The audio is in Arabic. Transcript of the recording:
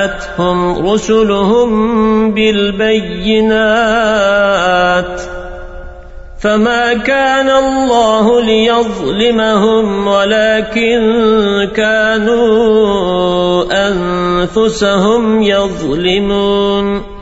وجاءتهم رسلهم بالبينات فما كان الله ليظلمهم ولكن كانوا أنفسهم يظلمون